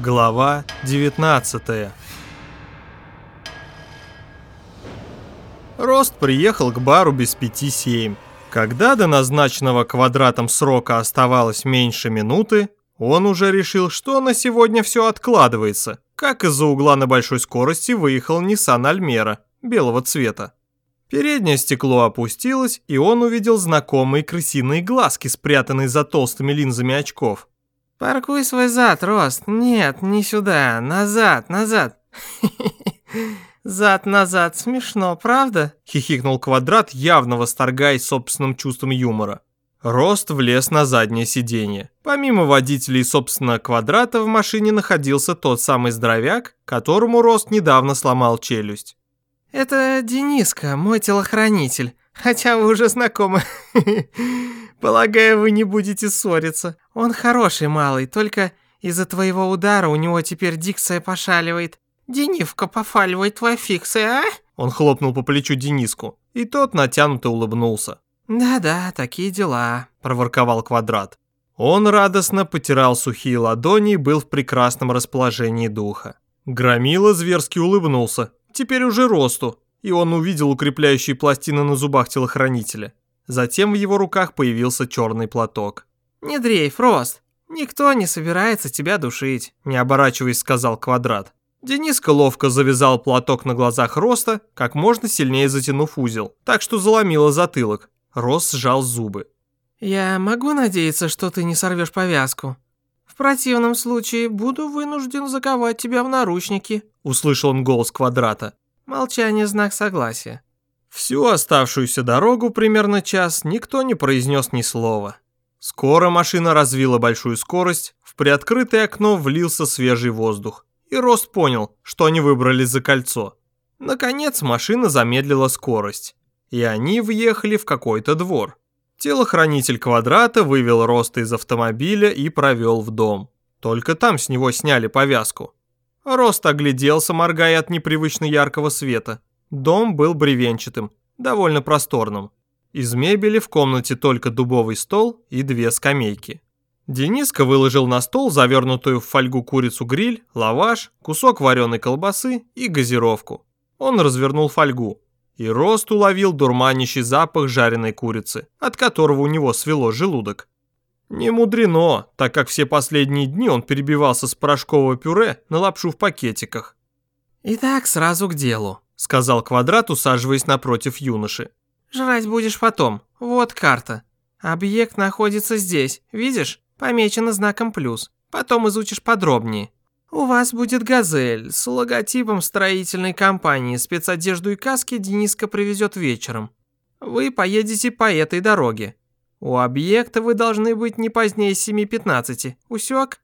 Глава 19 Рост приехал к бару без пяти семь. Когда до назначенного квадратом срока оставалось меньше минуты, он уже решил, что на сегодня все откладывается, как из-за угла на большой скорости выехал Nissan Альмера белого цвета. Переднее стекло опустилось, и он увидел знакомые крысиные глазки, спрятанные за толстыми линзами очков. «Паркуй свой зад, Рост. Нет, не сюда. Назад, назад. Зад-назад. Смешно, правда?» Хихикнул Квадрат, явно восторгаясь собственным чувством юмора. Рост влез на заднее сиденье. Помимо водителя и, собственно, Квадрата в машине находился тот самый здоровяк, которому Рост недавно сломал челюсть. «Это Дениска, мой телохранитель. Хотя вы уже знакомы. Полагаю, вы не будете ссориться. Он хороший малый, только из-за твоего удара у него теперь дикция пошаливает. Денивка пофаливает твоя фикция, а?» Он хлопнул по плечу Дениску, и тот натянуто улыбнулся. «Да-да, такие дела», – проворковал Квадрат. Он радостно потирал сухие ладони и был в прекрасном расположении духа. Громила зверски улыбнулся, теперь уже росту, и он увидел укрепляющие пластины на зубах телохранителя. Затем в его руках появился черный платок. «Не дрейф, Рост, никто не собирается тебя душить», не оборачиваясь, сказал Квадрат. Дениска ловко завязал платок на глазах Роста, как можно сильнее затянув узел, так что заломило затылок. Рост сжал зубы. «Я могу надеяться, что ты не сорвешь повязку? В противном случае буду вынужден заковать тебя в наручники», услышал он голос Квадрата. Молчание – знак согласия. Всю оставшуюся дорогу, примерно час, никто не произнес ни слова. Скоро машина развила большую скорость, в приоткрытое окно влился свежий воздух, и Рост понял, что они выбрались за кольцо. Наконец машина замедлила скорость, и они въехали в какой-то двор. Телохранитель квадрата вывел Роста из автомобиля и провел в дом. Только там с него сняли повязку. Рост огляделся, моргая от непривычно яркого света. Дом был бревенчатым, довольно просторным. Из мебели в комнате только дубовый стол и две скамейки. Дениска выложил на стол завернутую в фольгу курицу-гриль, лаваш, кусок вареной колбасы и газировку. Он развернул фольгу, и Рост уловил дурманящий запах жареной курицы, от которого у него свело желудок. Не мудрено, так как все последние дни он перебивался с порошкового пюре на лапшу в пакетиках. «Итак, сразу к делу», — сказал Квадрат, усаживаясь напротив юноши. «Жрать будешь потом. Вот карта. Объект находится здесь, видишь? Помечено знаком плюс. Потом изучишь подробнее. У вас будет «Газель» с логотипом строительной компании. Спецодежду и каски Дениска привезет вечером. Вы поедете по этой дороге. У объекта вы должны быть не позднее 7.15. Усек?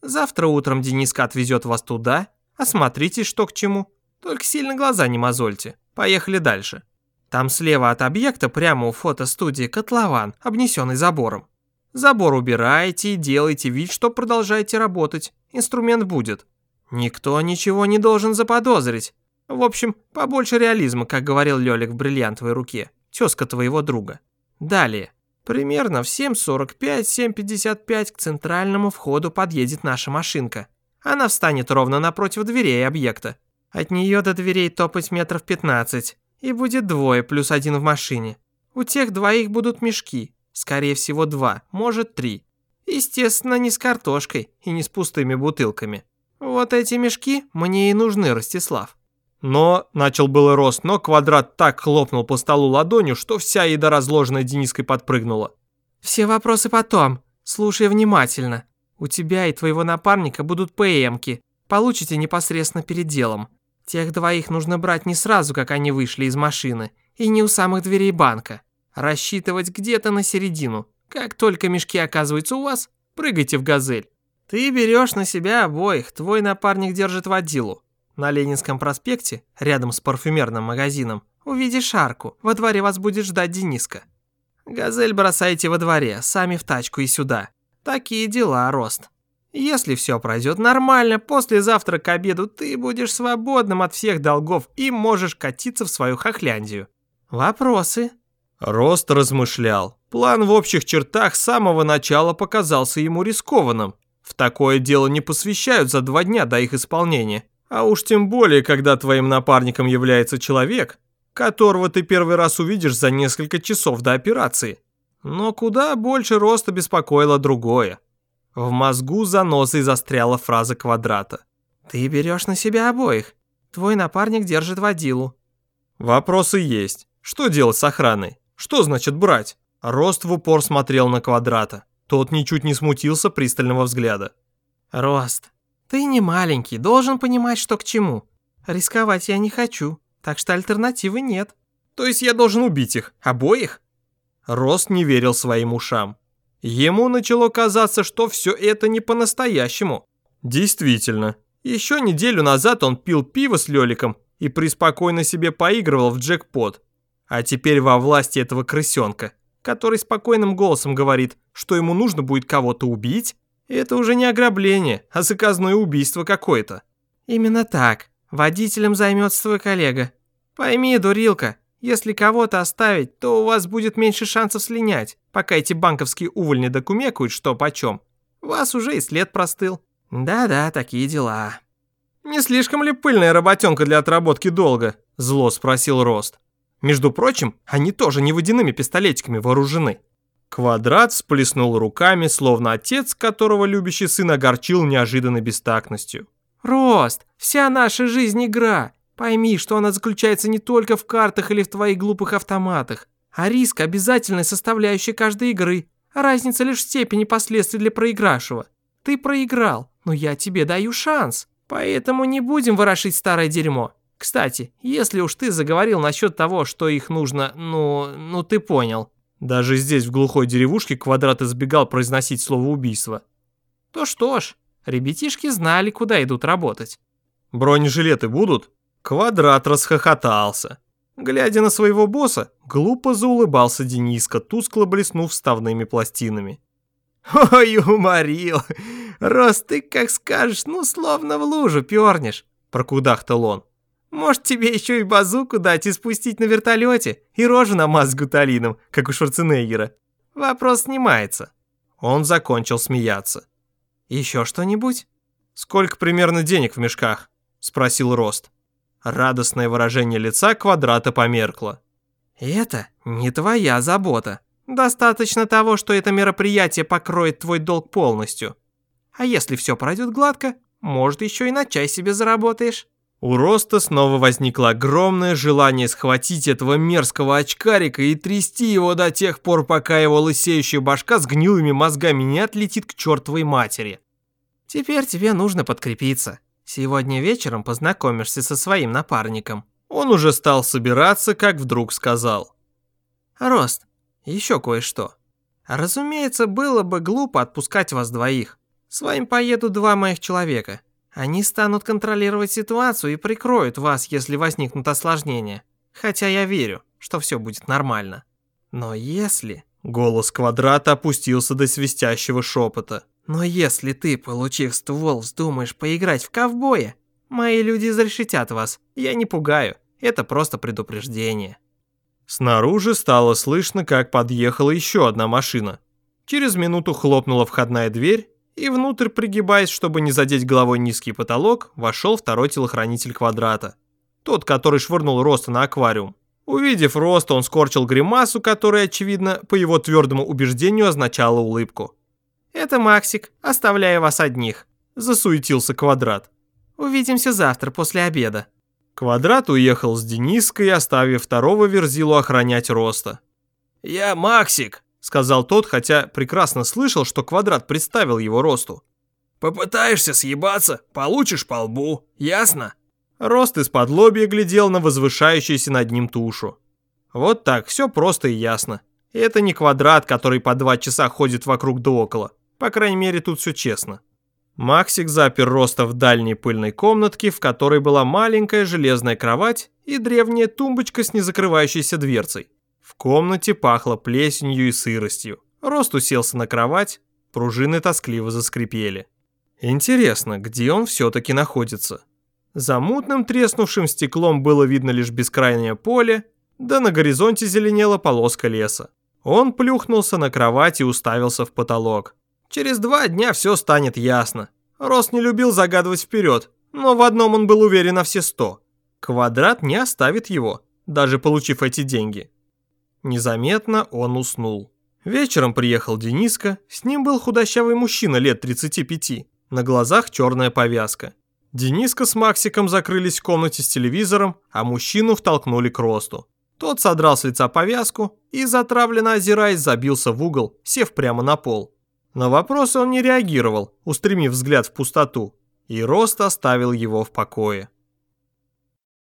Завтра утром Дениска отвезет вас туда. Осмотрите, что к чему. Только сильно глаза не мозольте. Поехали дальше. Там слева от объекта, прямо у фотостудии, котлован, обнесенный забором. Забор убираете и делайте вид, что продолжаете работать. Инструмент будет. Никто ничего не должен заподозрить. В общем, побольше реализма, как говорил Лёлик в бриллиантовой руке. Тёзка твоего друга. Далее. Примерно в 7.45-7.55 к центральному входу подъедет наша машинка. Она встанет ровно напротив дверей объекта. От нее до дверей топать метров 15. И будет двое плюс один в машине. У тех двоих будут мешки. Скорее всего два, может три. Естественно, не с картошкой и не с пустыми бутылками. Вот эти мешки мне и нужны, Ростислав. Но, начал было рост, но квадрат так хлопнул по столу ладонью, что вся еда, разложенная Дениской, подпрыгнула. «Все вопросы потом. Слушай внимательно. У тебя и твоего напарника будут ПМки. Получите непосредственно перед делом. Тех двоих нужно брать не сразу, как они вышли из машины, и не у самых дверей банка. Рассчитывать где-то на середину. Как только мешки оказываются у вас, прыгайте в газель. Ты берешь на себя обоих, твой напарник держит водилу. На Ленинском проспекте, рядом с парфюмерным магазином, увидишь арку. Во дворе вас будет ждать Дениска. Газель бросайте во дворе, сами в тачку и сюда. Такие дела, Рост. Если все пройдет нормально, послезавтра к обеду ты будешь свободным от всех долгов и можешь катиться в свою хохляндию. Вопросы? Рост размышлял. План в общих чертах с самого начала показался ему рискованным. В такое дело не посвящают за два дня до их исполнения. А уж тем более, когда твоим напарником является человек, которого ты первый раз увидишь за несколько часов до операции. Но куда больше роста беспокоило другое. В мозгу заносой застряла фраза квадрата. «Ты берешь на себя обоих. Твой напарник держит водилу». Вопросы есть. Что делать с охраной? Что значит брать? Рост в упор смотрел на квадрата. Тот ничуть не смутился пристального взгляда. «Рост, ты не маленький, должен понимать, что к чему. Рисковать я не хочу, так что альтернативы нет». «То есть я должен убить их? Обоих?» Рост не верил своим ушам. Ему начало казаться, что все это не по-настоящему. Действительно, еще неделю назад он пил пиво с Леликом и преспокойно себе поигрывал в джекпот. А теперь во власти этого крысенка, который спокойным голосом говорит, что ему нужно будет кого-то убить, это уже не ограбление, а заказное убийство какое-то. Именно так. Водителем займется твой коллега. Пойми, дурилка, если кого-то оставить, то у вас будет меньше шансов слинять, пока эти банковские увольни докумекают что почем. Вас уже и след простыл. Да-да, такие дела. «Не слишком ли пыльная работенка для отработки долга?» – зло спросил Рост. «Между прочим, они тоже не водяными пистолетиками вооружены». Квадрат сплеснул руками, словно отец, которого любящий сын огорчил неожиданной бестактностью. «Рост, вся наша жизнь игра. Пойми, что она заключается не только в картах или в твоих глупых автоматах, а риск – обязательная составляющая каждой игры. разница лишь в степени последствий для проигравшего. Ты проиграл, но я тебе даю шанс. Поэтому не будем ворошить старое дерьмо. Кстати, если уж ты заговорил насчет того, что их нужно, ну, ну ты понял. Даже здесь, в глухой деревушке, Квадрат избегал произносить слово «убийство». То что ж, ребятишки знали, куда идут работать. Бронежилеты будут? Квадрат расхохотался. Глядя на своего босса, глупо заулыбался Дениска, тускло блеснув вставными пластинами. «Ой, уморил! Рост, ты как скажешь, ну, словно в лужу пернешь!» – прокудахтал он. «Может, тебе еще и базуку дать и спустить на вертолете, и рожу намазать гуталином, как у Шварценеггера? Вопрос снимается». Он закончил смеяться. «Еще что-нибудь?» «Сколько примерно денег в мешках?» – спросил Рост. Радостное выражение лица квадрата померкло. «Это не твоя забота. Достаточно того, что это мероприятие покроет твой долг полностью. А если все пройдет гладко, может, еще и на чай себе заработаешь». У Роста снова возникло огромное желание схватить этого мерзкого очкарика и трясти его до тех пор, пока его лысеющая башка с гнилыми мозгами не отлетит к чертовой матери. «Теперь тебе нужно подкрепиться», Сегодня вечером познакомишься со своим напарником». Он уже стал собираться, как вдруг сказал. «Рост, еще кое-что. Разумеется, было бы глупо отпускать вас двоих. С вами поедут два моих человека. Они станут контролировать ситуацию и прикроют вас, если возникнут осложнения. Хотя я верю, что все будет нормально. Но если...» Голос квадрата опустился до свистящего шепота. Но если ты, получив ствол, вздумаешь поиграть в ковбоя, мои люди изрешетят вас. Я не пугаю, это просто предупреждение». Снаружи стало слышно, как подъехала еще одна машина. Через минуту хлопнула входная дверь, и внутрь, пригибаясь, чтобы не задеть головой низкий потолок, вошел второй телохранитель квадрата. Тот, который швырнул Роста на аквариум. Увидев Роста, он скорчил гримасу, которая, очевидно, по его твердому убеждению означала улыбку. «Это Максик, оставляю вас одних», – засуетился Квадрат. «Увидимся завтра после обеда». Квадрат уехал с Дениской, оставив второго Верзилу охранять Роста. «Я Максик», – сказал тот, хотя прекрасно слышал, что Квадрат представил его Росту. «Попытаешься съебаться, получишь по лбу, ясно?» Рост из-под лобья глядел на возвышающуюся над ним тушу. Вот так, все просто и ясно. Это не квадрат, который по два часа ходит вокруг да около. По крайней мере, тут все честно. Максик запер Роста в дальней пыльной комнатке, в которой была маленькая железная кровать и древняя тумбочка с незакрывающейся дверцей. В комнате пахло плесенью и сыростью. Рост уселся на кровать, пружины тоскливо заскрипели. Интересно, где он все-таки находится? За мутным треснувшим стеклом было видно лишь бескрайнее поле, да на горизонте зеленела полоска леса. Он плюхнулся на кровать и уставился в потолок. Через два дня все станет ясно. Рост не любил загадывать вперед, но в одном он был уверен на все сто. Квадрат не оставит его, даже получив эти деньги. Незаметно он уснул. Вечером приехал Дениска, с ним был худощавый мужчина лет 35, на глазах черная повязка. Дениска с Максиком закрылись в комнате с телевизором, а мужчину втолкнули к росту. Тот содрал с лица повязку и, затравленно озираясь, забился в угол, сев прямо на пол. На вопросы он не реагировал, устремив взгляд в пустоту, и Рост оставил его в покое.